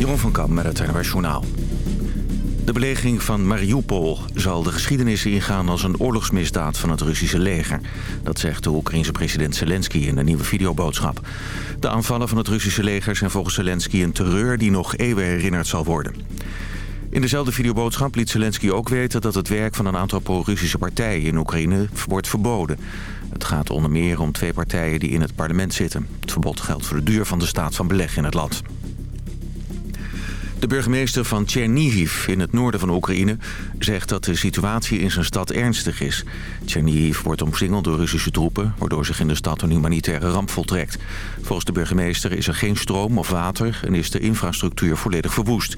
Jeroen van Kam met het NRS Journaal. De belegering van Mariupol zal de geschiedenis ingaan als een oorlogsmisdaad van het Russische leger. Dat zegt de Oekraïense president Zelensky in een nieuwe videoboodschap. De aanvallen van het Russische leger zijn volgens Zelensky een terreur die nog eeuwen herinnerd zal worden. In dezelfde videoboodschap liet Zelensky ook weten dat het werk van een aantal pro-Russische partijen in Oekraïne wordt verboden. Het gaat onder meer om twee partijen die in het parlement zitten. Het verbod geldt voor de duur van de staat van beleg in het land. De burgemeester van Chernihiv in het noorden van Oekraïne zegt dat de situatie in zijn stad ernstig is. Chernihiv wordt omsingeld door Russische troepen, waardoor zich in de stad een humanitaire ramp voltrekt. Volgens de burgemeester is er geen stroom of water en is de infrastructuur volledig verwoest.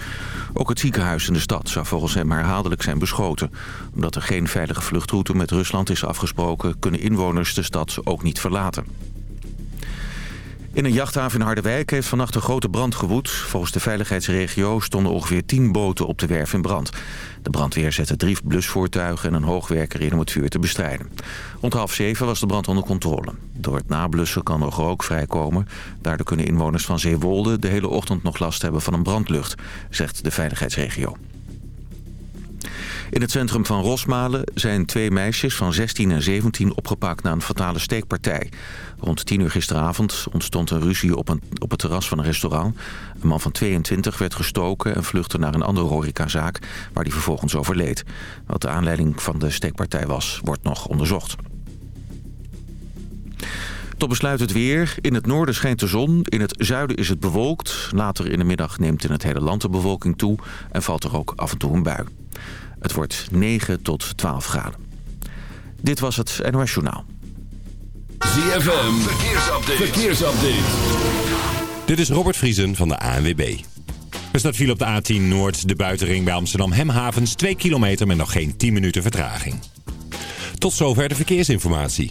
Ook het ziekenhuis in de stad zou volgens hem herhaaldelijk zijn beschoten. Omdat er geen veilige vluchtroute met Rusland is afgesproken, kunnen inwoners de stad ook niet verlaten. In een jachthaven in Harderwijk heeft vannacht een grote brand gewoed. Volgens de veiligheidsregio stonden ongeveer 10 boten op de werf in brand. De brandweer zette drie blusvoertuigen en een hoogwerker in om het vuur te bestrijden. Rond half zeven was de brand onder controle. Door het nablussen kan nog rook vrijkomen. Daardoor kunnen inwoners van Zeewolde de hele ochtend nog last hebben van een brandlucht, zegt de veiligheidsregio. In het centrum van Rosmalen zijn twee meisjes van 16 en 17 opgepakt na een fatale steekpartij. Rond 10 uur gisteravond ontstond een ruzie op, een, op het terras van een restaurant. Een man van 22 werd gestoken en vluchtte naar een andere horecazaak waar hij vervolgens overleed. Wat de aanleiding van de steekpartij was, wordt nog onderzocht. Tot besluit het weer. In het noorden schijnt de zon. In het zuiden is het bewolkt. Later in de middag neemt in het hele land de bewolking toe en valt er ook af en toe een bui. Het wordt 9 tot 12 graden. Dit was het NOS Journaal. ZFM, verkeersupdate. verkeersupdate. Dit is Robert Vriesen van de ANWB. Er staat viel op de A10 Noord, de buitenring bij Amsterdam Hemhavens... 2 kilometer met nog geen 10 minuten vertraging. Tot zover de verkeersinformatie.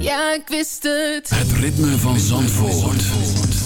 Ja, ik wist het. Het ritme van Zandvoort. Zandvoort.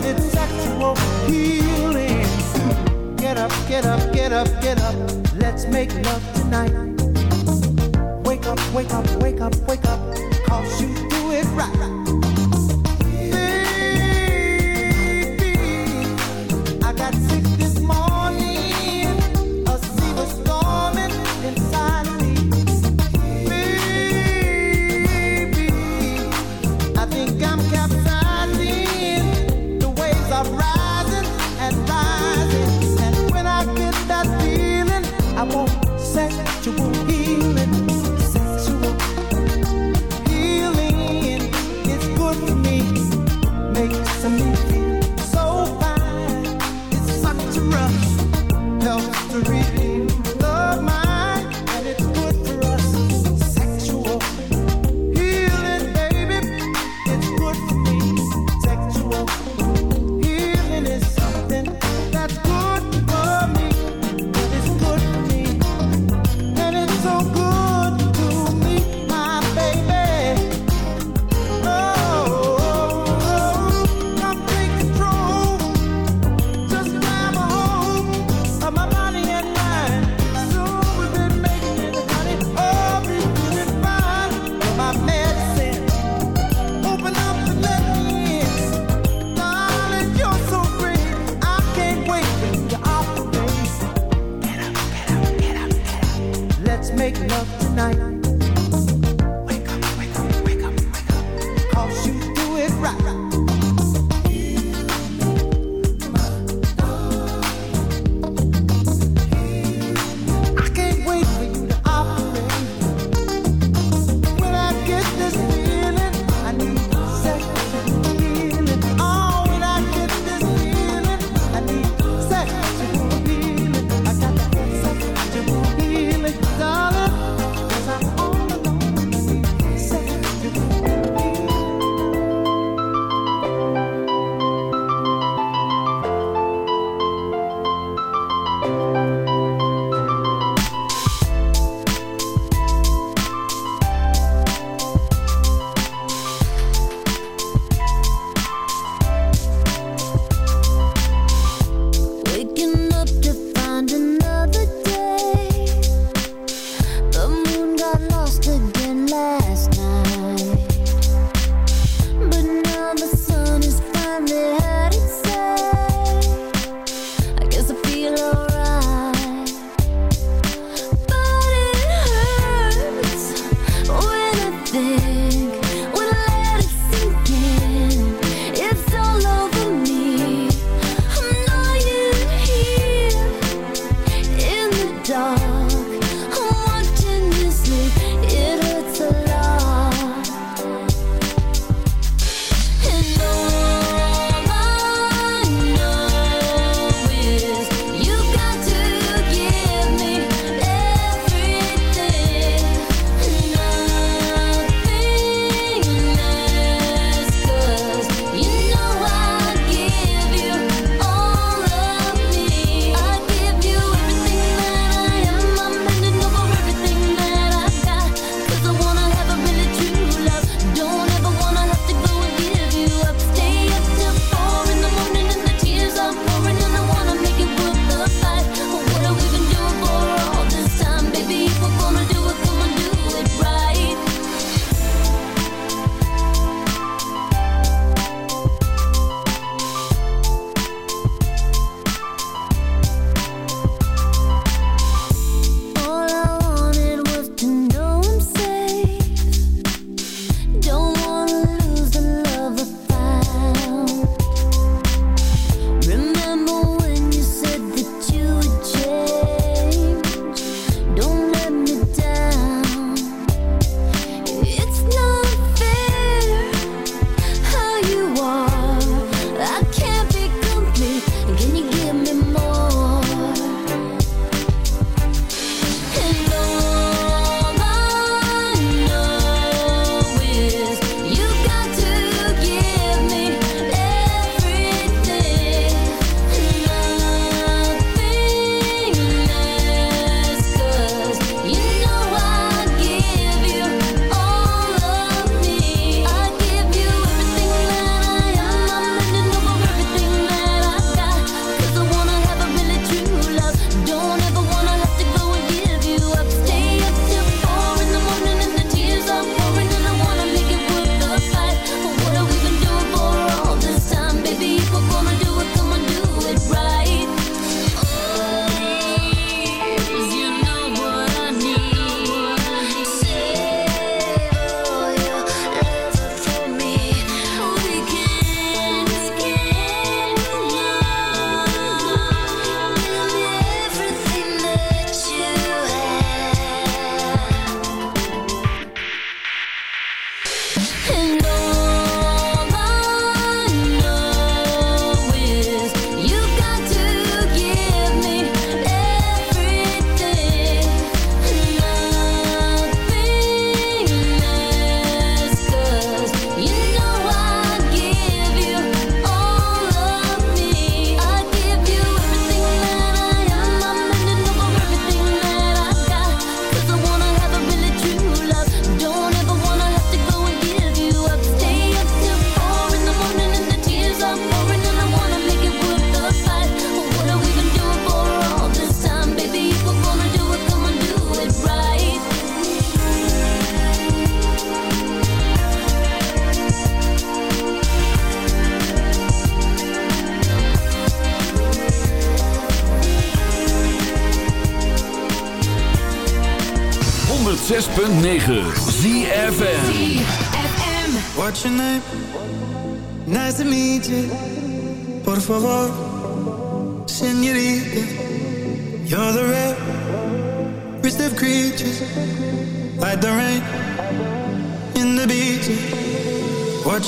that it's sexual healing. Get up, get up, get up, get up. Let's make love tonight. Wake up, wake up, wake up, wake up.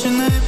mention it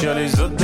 sur les autres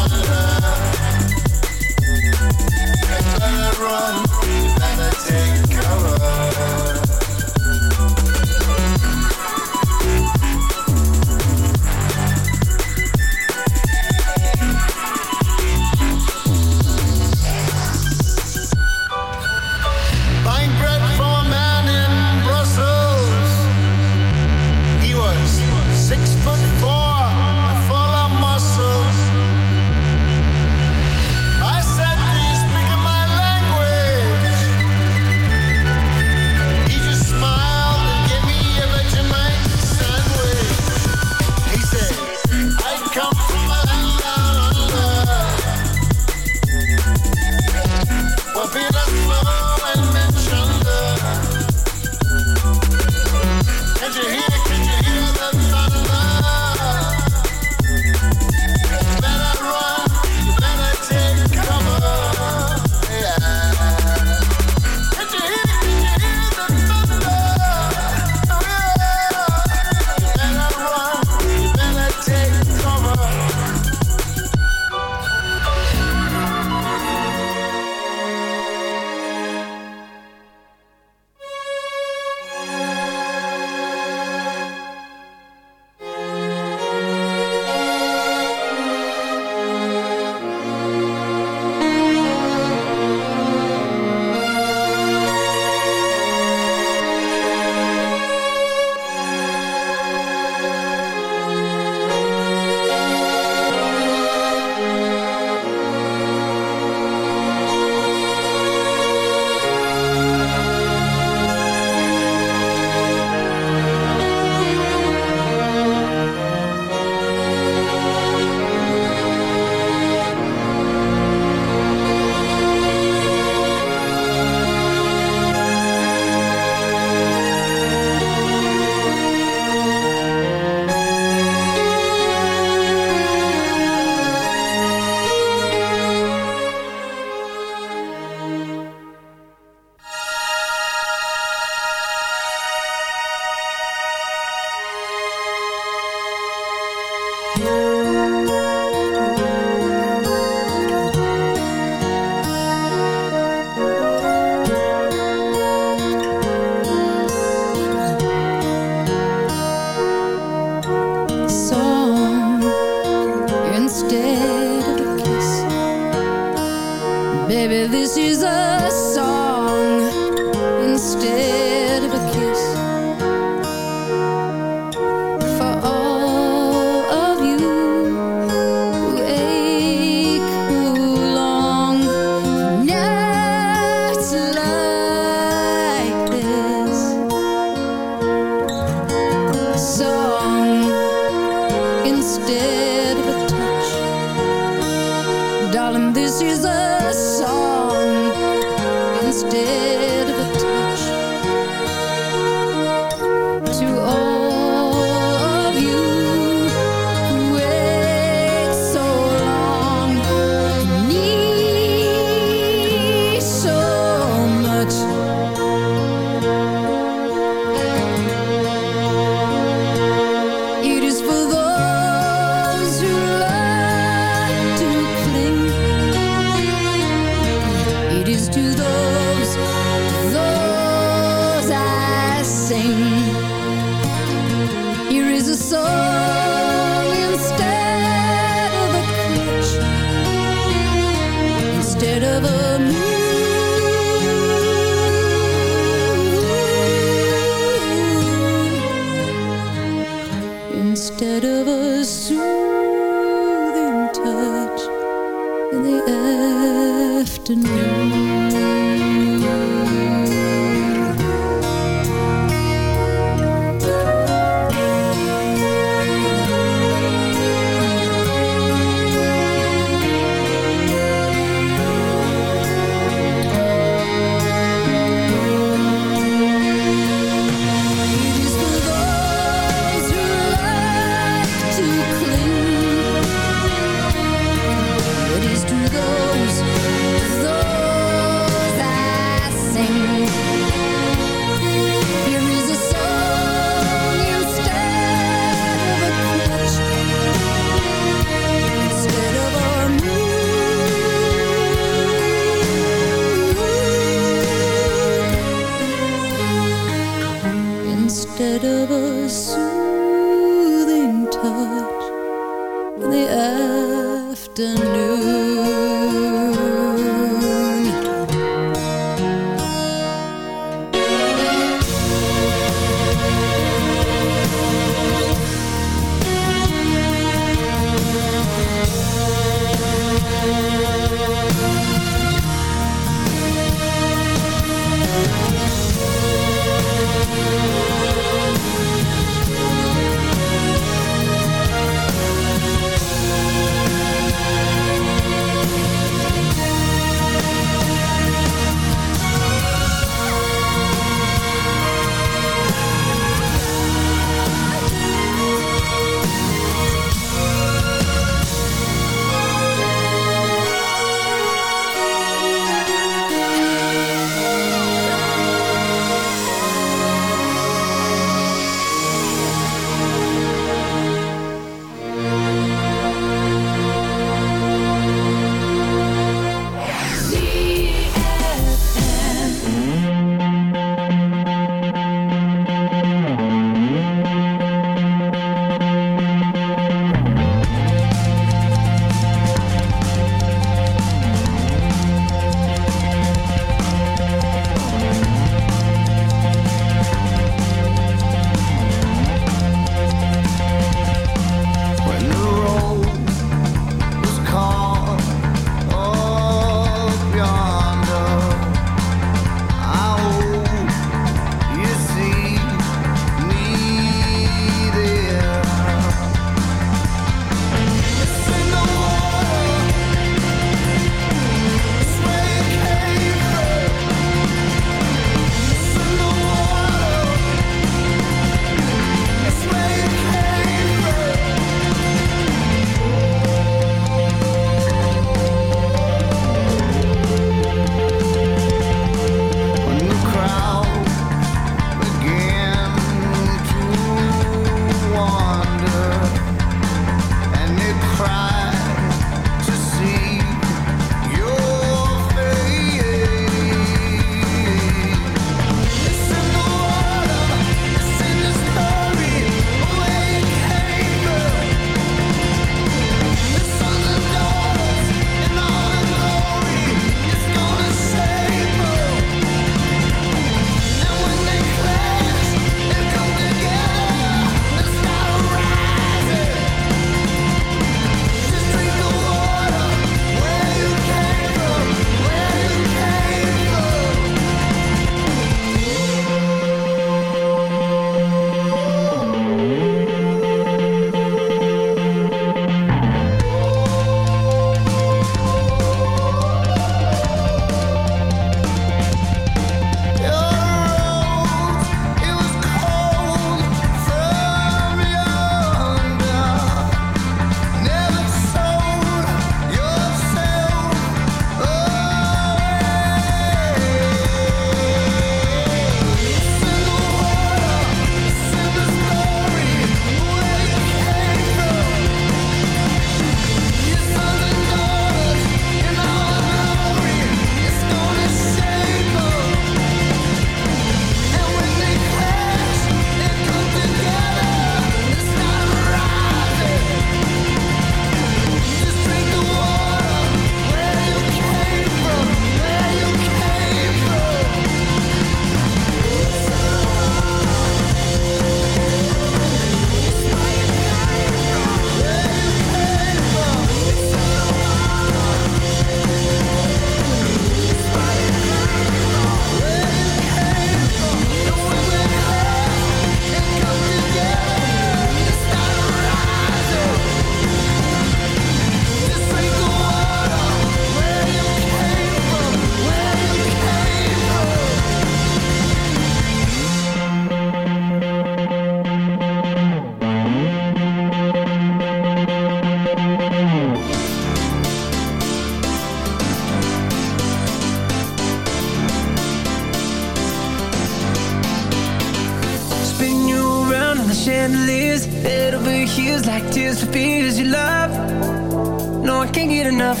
can't get enough.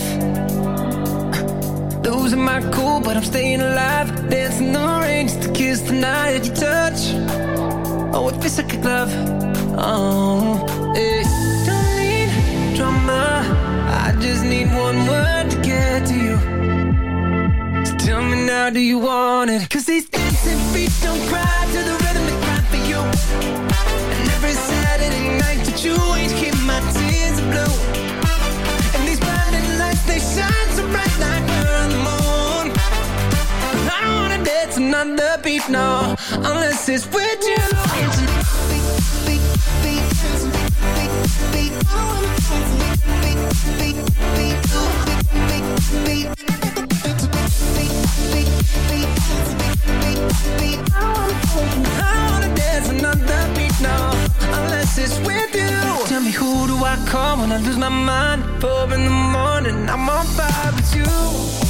Losing my cool, but I'm staying alive. Dancing the rain just to kiss the night that you touch. Oh, it feels like a glove. Oh, yeah. Don't need drama. I just need one word to get to you. So tell me now, do you want it? Cause these dancing feet don't cry to the rhythm they cry for you. And every Saturday night that you ain't keep my tears Not the beat now, unless it's with you. I wanna dance another beat now, unless it's with you. Tell me who do I call when I lose my mind? Four in the morning, I'm on fire with you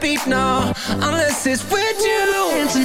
beat, no Unless it's with you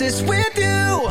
Is with you